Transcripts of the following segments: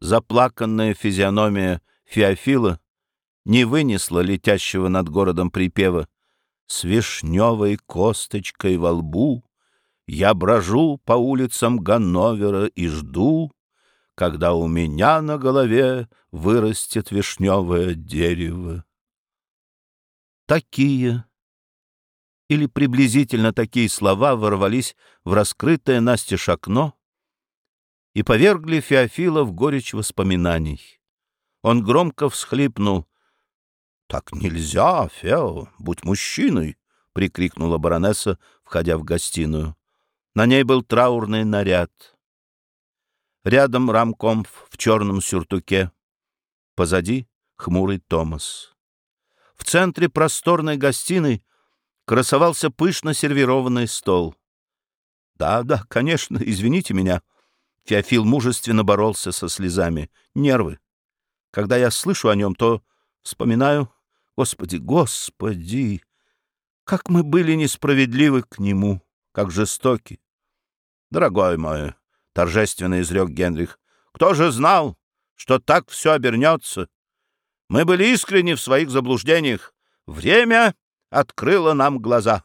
Заплаканная физиономия Феофила не вынесла летящего над городом припева. С вишневой косточкой во лбу я брожу по улицам Ганновера и жду, когда у меня на голове вырастет вишневое дерево. Такие или приблизительно такие слова ворвались в раскрытое настежь окно и повергли Феофила в горечь воспоминаний. Он громко всхлипнул. — Так нельзя, Фео, будь мужчиной! — прикрикнула баронесса, входя в гостиную. На ней был траурный наряд. Рядом рамкомф в черном сюртуке. Позади — хмурый Томас. В центре просторной гостиной красовался пышно сервированный стол. «Да, да, конечно, извините меня». Феофил мужественно боролся со слезами. «Нервы. Когда я слышу о нем, то вспоминаю... Господи, Господи! Как мы были несправедливы к нему, как жестоки!» «Дорогой мой», — торжественно изрек Генрих, — «кто же знал, что так все обернется? Мы были искренни в своих заблуждениях. Время открыла нам глаза.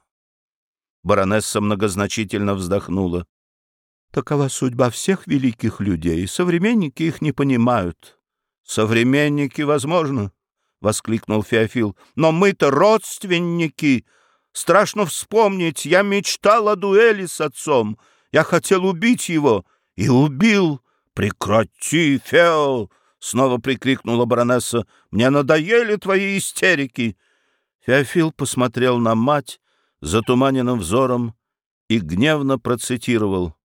Баронесса многозначительно вздохнула. Такова судьба всех великих людей. Современники их не понимают. Современники, возможно, — воскликнул Феофил. Но мы-то родственники. Страшно вспомнить. Я мечтал о дуэли с отцом. Я хотел убить его. И убил. Прекрати, Фео! — снова прикрикнула баронесса. Мне надоели твои истерики. Феофил посмотрел на мать затуманенным взором и гневно процитировал.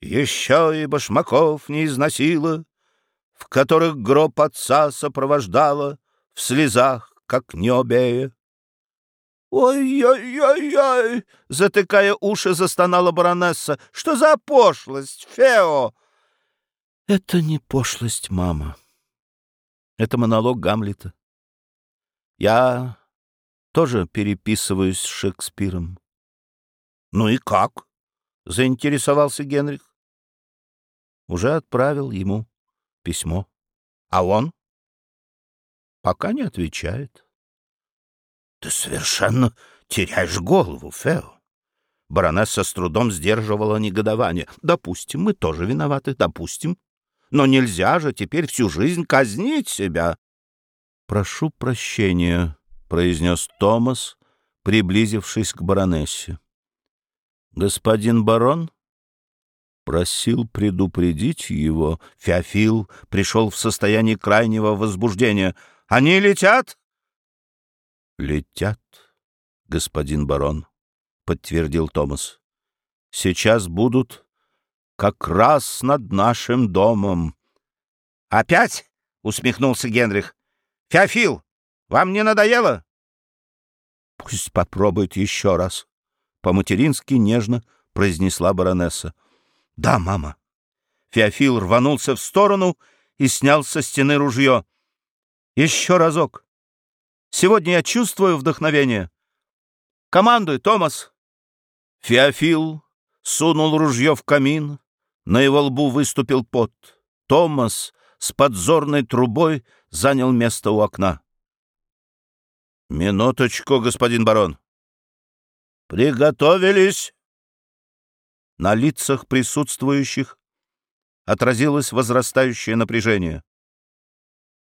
«Еще и башмаков не износила, в которых гроб отца сопровождала в слезах, как необея». «Ой-ой-ой-ой!» — затыкая уши, застонала баронесса. «Что за пошлость, Фео?» «Это не пошлость, мама. Это монолог Гамлета. Я тоже переписываюсь с Шекспиром. — Ну и как? — заинтересовался Генрих. Уже отправил ему письмо. — А он? — Пока не отвечает. — Ты совершенно теряешь голову, Фео. Баронесса с трудом сдерживала негодование. «Допустим, мы тоже виноваты, допустим. Но нельзя же теперь всю жизнь казнить себя». «Прошу прощения», произнес Томас, приблизившись к баронессе. «Господин барон?» Просил предупредить его. Феофил пришел в состояние крайнего возбуждения. «Они летят?» «Летят, господин барон», — подтвердил Томас. «Сейчас будут как раз над нашим домом». «Опять?» — усмехнулся Генрих. «Феофил, вам не надоело? — Пусть попробует еще раз, — по-матерински нежно произнесла баронесса. — Да, мама. Феофил рванулся в сторону и снял со стены ружье. — Еще разок. Сегодня я чувствую вдохновение. Командуй, Томас. Феофил сунул ружье в камин, на его лбу выступил пот. Томас с подзорной трубой занял место у окна. «Минуточку, господин барон». «Приготовились!» На лицах присутствующих отразилось возрастающее напряжение.